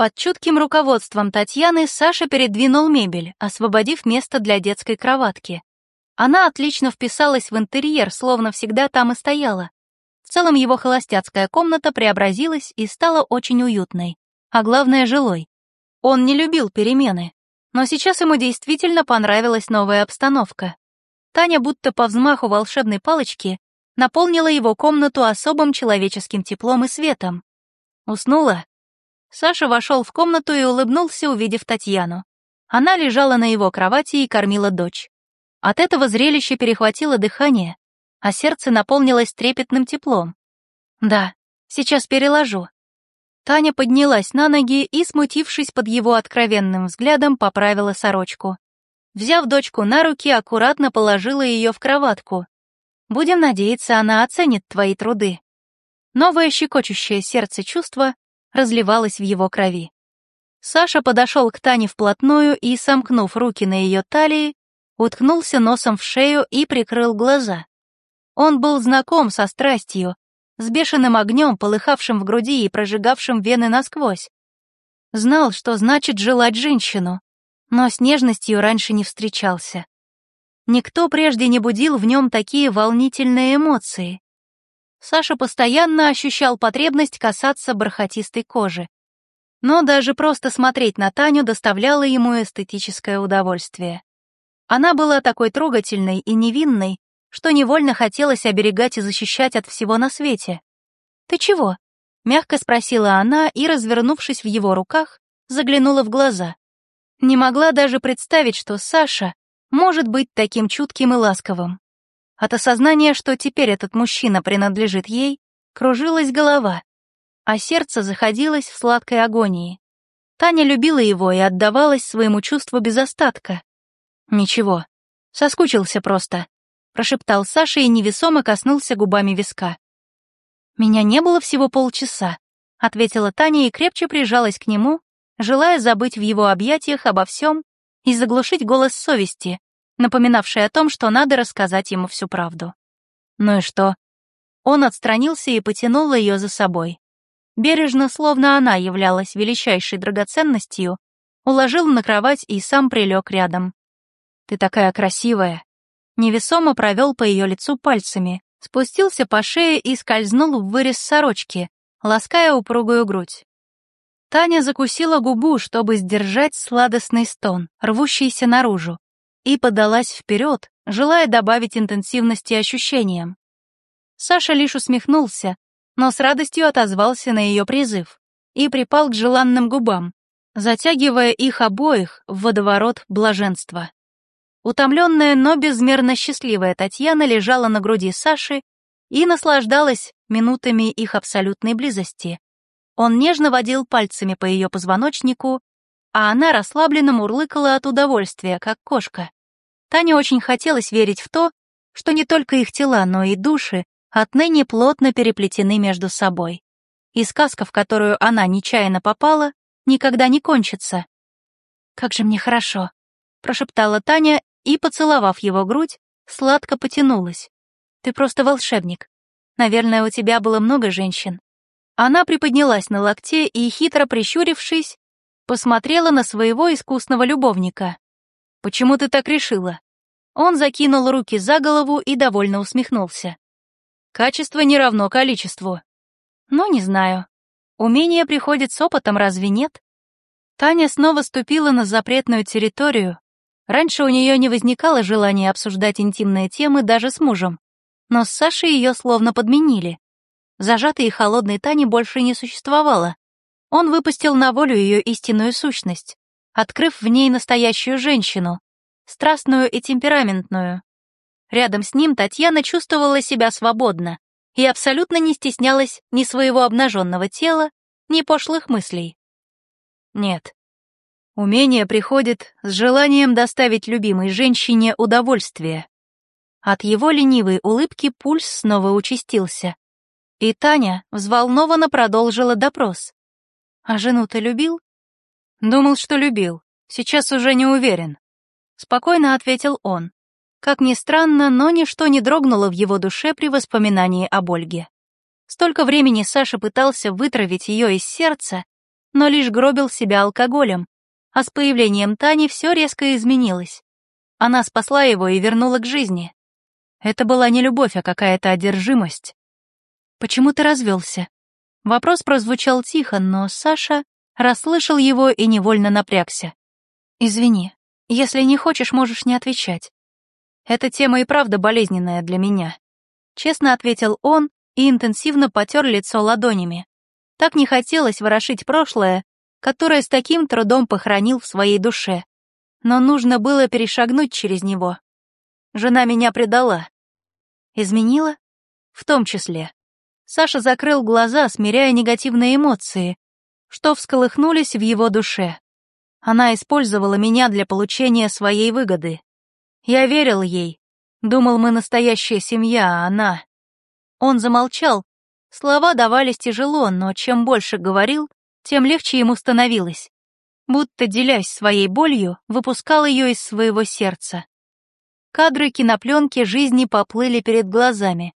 Под чутким руководством Татьяны Саша передвинул мебель, освободив место для детской кроватки. Она отлично вписалась в интерьер, словно всегда там и стояла. В целом его холостяцкая комната преобразилась и стала очень уютной, а главное — жилой. Он не любил перемены, но сейчас ему действительно понравилась новая обстановка. Таня будто по взмаху волшебной палочки наполнила его комнату особым человеческим теплом и светом. Уснула? Саша вошел в комнату и улыбнулся, увидев Татьяну. Она лежала на его кровати и кормила дочь. От этого зрелища перехватило дыхание, а сердце наполнилось трепетным теплом. «Да, сейчас переложу». Таня поднялась на ноги и, смутившись под его откровенным взглядом, поправила сорочку. Взяв дочку на руки, аккуратно положила ее в кроватку. «Будем надеяться, она оценит твои труды». Новое щекочущее сердце чувство разливалась в его крови. Саша подошел к Тане вплотную и, сомкнув руки на ее талии, уткнулся носом в шею и прикрыл глаза. Он был знаком со страстью, с бешеным огнем, полыхавшим в груди и прожигавшим вены насквозь. Знал, что значит желать женщину, но с нежностью раньше не встречался. Никто прежде не будил в нем такие волнительные эмоции. Саша постоянно ощущал потребность касаться бархатистой кожи. Но даже просто смотреть на Таню доставляло ему эстетическое удовольствие. Она была такой трогательной и невинной, что невольно хотелось оберегать и защищать от всего на свете. «Ты чего?» — мягко спросила она и, развернувшись в его руках, заглянула в глаза. Не могла даже представить, что Саша может быть таким чутким и ласковым. От осознания, что теперь этот мужчина принадлежит ей, кружилась голова, а сердце заходилось в сладкой агонии. Таня любила его и отдавалась своему чувству без остатка. «Ничего, соскучился просто», — прошептал Саша и невесомо коснулся губами виска. «Меня не было всего полчаса», — ответила Таня и крепче прижалась к нему, желая забыть в его объятиях обо всем и заглушить голос совести, напоминавший о том, что надо рассказать ему всю правду. Ну и что? Он отстранился и потянул ее за собой. Бережно, словно она являлась величайшей драгоценностью, уложил на кровать и сам прилег рядом. «Ты такая красивая!» Невесомо провел по ее лицу пальцами, спустился по шее и скользнул в вырез сорочки, лаская упругую грудь. Таня закусила губу, чтобы сдержать сладостный стон, рвущийся наружу, и подалась вперед, желая добавить интенсивности ощущениям. Саша лишь усмехнулся, но с радостью отозвался на ее призыв и припал к желанным губам, затягивая их обоих в водоворот блаженства. Утомленная, но безмерно счастливая Татьяна лежала на груди Саши и наслаждалась минутами их абсолютной близости. Он нежно водил пальцами по ее позвоночнику, а она расслабленно мурлыкала от удовольствия, как кошка. Тане очень хотелось верить в то, что не только их тела, но и души отныне плотно переплетены между собой. И сказка, в которую она нечаянно попала, никогда не кончится. «Как же мне хорошо», — прошептала Таня и, поцеловав его грудь, сладко потянулась. «Ты просто волшебник. Наверное, у тебя было много женщин». Она приподнялась на локте и, хитро прищурившись, посмотрела на своего искусного любовника. «Почему ты так решила?» Он закинул руки за голову и довольно усмехнулся. «Качество не равно количеству». «Ну, не знаю. Умение приходит с опытом, разве нет?» Таня снова ступила на запретную территорию. Раньше у нее не возникало желания обсуждать интимные темы даже с мужем, но с Сашей ее словно подменили. Зажатой и холодной Тани больше не существовало. Он выпустил на волю ее истинную сущность, открыв в ней настоящую женщину, страстную и темпераментную. Рядом с ним Татьяна чувствовала себя свободно и абсолютно не стеснялась ни своего обнаженного тела, ни пошлых мыслей. Нет. Умение приходит с желанием доставить любимой женщине удовольствие. От его ленивой улыбки пульс снова участился. И Таня взволнованно продолжила допрос. А жену ты любил? Думал, что любил. Сейчас уже не уверен. Спокойно ответил он. Как ни странно, но ничто не дрогнуло в его душе при воспоминании об Ольге. Столько времени Саша пытался вытравить ее из сердца, но лишь гробил себя алкоголем, а с появлением Тани все резко изменилось. Она спасла его и вернула к жизни. Это была не любовь, а какая-то одержимость. «Почему ты развелся?» Вопрос прозвучал тихо, но Саша расслышал его и невольно напрягся. «Извини, если не хочешь, можешь не отвечать. Эта тема и правда болезненная для меня», — честно ответил он и интенсивно потер лицо ладонями. Так не хотелось ворошить прошлое, которое с таким трудом похоронил в своей душе. Но нужно было перешагнуть через него. Жена меня предала. Изменила? В том числе. Саша закрыл глаза, смиряя негативные эмоции, что всколыхнулись в его душе. Она использовала меня для получения своей выгоды. Я верил ей. Думал, мы настоящая семья, а она... Он замолчал. Слова давались тяжело, но чем больше говорил, тем легче ему становилось. Будто, делясь своей болью, выпускал ее из своего сердца. Кадры кинопленки жизни поплыли перед глазами.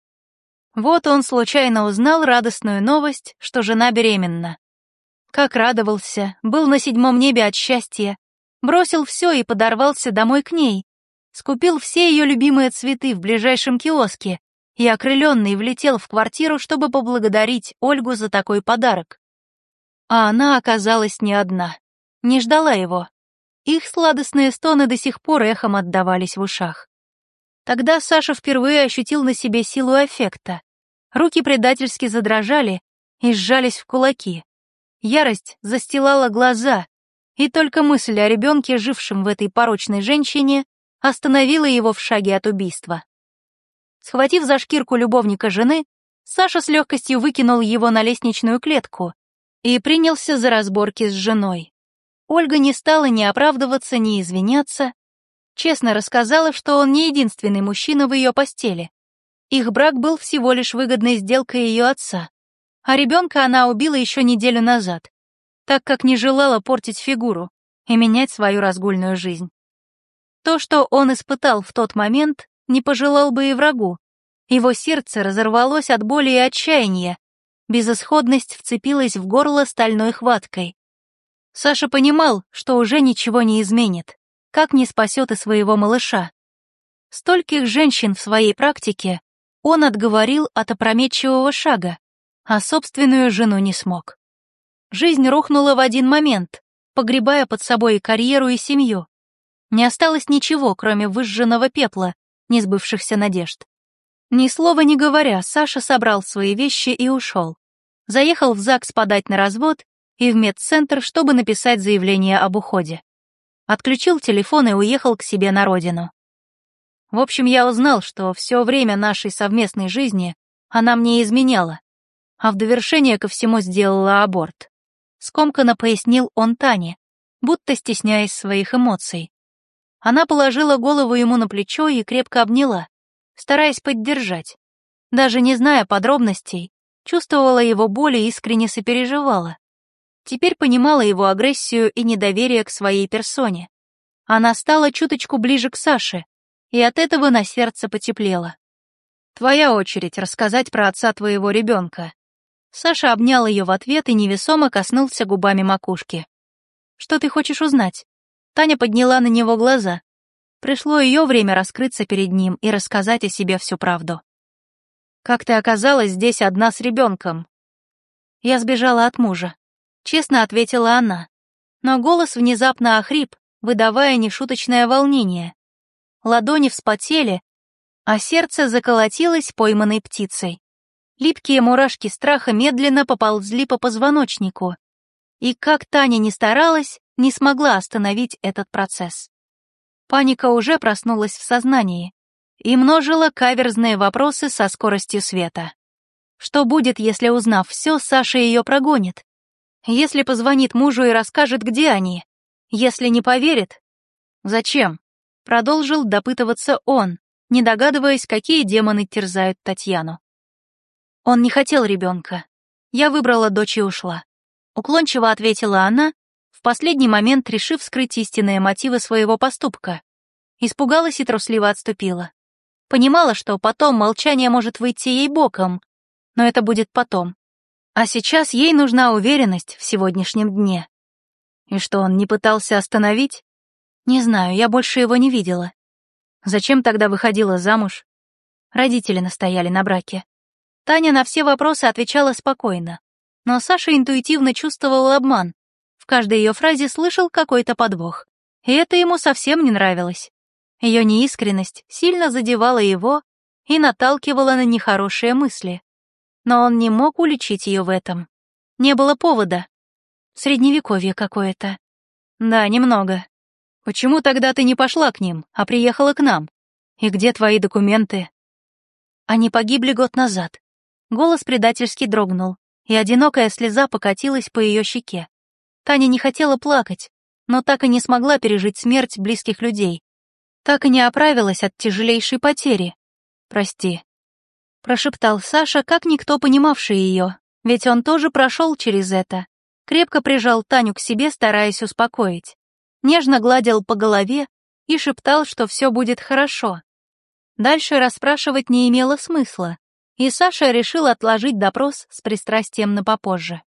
Вот он случайно узнал радостную новость, что жена беременна. Как радовался, был на седьмом небе от счастья, бросил все и подорвался домой к ней, скупил все ее любимые цветы в ближайшем киоске и, окрыленный, влетел в квартиру, чтобы поблагодарить Ольгу за такой подарок. А она оказалась не одна, не ждала его. Их сладостные стоны до сих пор эхом отдавались в ушах. Тогда Саша впервые ощутил на себе силу эффекта. Руки предательски задрожали и сжались в кулаки. Ярость застилала глаза, и только мысль о ребенке, жившем в этой порочной женщине, остановила его в шаге от убийства. Схватив за шкирку любовника жены, Саша с легкостью выкинул его на лестничную клетку и принялся за разборки с женой. Ольга не стала ни оправдываться, ни извиняться, Честно рассказала, что он не единственный мужчина в ее постели. Их брак был всего лишь выгодной сделкой ее отца, а ребенка она убила еще неделю назад, так как не желала портить фигуру и менять свою разгульную жизнь. То, что он испытал в тот момент, не пожелал бы и врагу. Его сердце разорвалось от боли и отчаяния, безысходность вцепилась в горло стальной хваткой. Саша понимал, что уже ничего не изменит как не спасет и своего малыша. Стольких женщин в своей практике он отговорил от опрометчивого шага, а собственную жену не смог. Жизнь рухнула в один момент, погребая под собой и карьеру, и семью. Не осталось ничего, кроме выжженного пепла, несбывшихся надежд. Ни слова не говоря, Саша собрал свои вещи и ушел. Заехал в ЗАГС подать на развод и в медцентр, чтобы написать заявление об уходе. Отключил телефон и уехал к себе на родину. В общем, я узнал, что все время нашей совместной жизни она мне изменяла, а в довершение ко всему сделала аборт. Скомканно пояснил он Тане, будто стесняясь своих эмоций. Она положила голову ему на плечо и крепко обняла, стараясь поддержать. Даже не зная подробностей, чувствовала его боль и искренне сопереживала. Теперь понимала его агрессию и недоверие к своей персоне. Она стала чуточку ближе к Саше, и от этого на сердце потеплело. «Твоя очередь рассказать про отца твоего ребенка». Саша обнял ее в ответ и невесомо коснулся губами макушки. «Что ты хочешь узнать?» Таня подняла на него глаза. Пришло ее время раскрыться перед ним и рассказать о себе всю правду. «Как ты оказалась здесь одна с ребенком?» Я сбежала от мужа. Честно ответила она. Но голос внезапно охрип, выдавая нешуточное волнение. Ладони вспотели, а сердце заколотилось пойманной птицей. Липкие мурашки страха медленно поползли по позвоночнику. И как Таня не старалась, не смогла остановить этот процесс. Паника уже проснулась в сознании и множила каверзные вопросы со скоростью света. Что будет, если, узнав все, Саша ее прогонит? Если позвонит мужу и расскажет, где они? Если не поверит? Зачем? Продолжил допытываться он, не догадываясь, какие демоны терзают Татьяну. Он не хотел ребенка. Я выбрала дочь и ушла. Уклончиво ответила она, в последний момент решив скрыть истинные мотивы своего поступка. Испугалась и трусливо отступила. Понимала, что потом молчание может выйти ей боком, но это будет потом. А сейчас ей нужна уверенность в сегодняшнем дне. И что, он не пытался остановить? Не знаю, я больше его не видела. Зачем тогда выходила замуж? Родители настояли на браке. Таня на все вопросы отвечала спокойно. Но Саша интуитивно чувствовал обман. В каждой ее фразе слышал какой-то подвох. И это ему совсем не нравилось. Ее неискренность сильно задевала его и наталкивала на нехорошие мысли но он не мог уличить ее в этом. Не было повода. Средневековье какое-то. Да, немного. Почему тогда ты не пошла к ним, а приехала к нам? И где твои документы? Они погибли год назад. Голос предательски дрогнул, и одинокая слеза покатилась по ее щеке. Таня не хотела плакать, но так и не смогла пережить смерть близких людей. Так и не оправилась от тяжелейшей потери. Прости, прошептал Саша, как никто понимавший ее, ведь он тоже прошел через это. Крепко прижал Таню к себе, стараясь успокоить. Нежно гладил по голове и шептал, что все будет хорошо. Дальше расспрашивать не имело смысла, и Саша решил отложить допрос с пристрастием на попозже.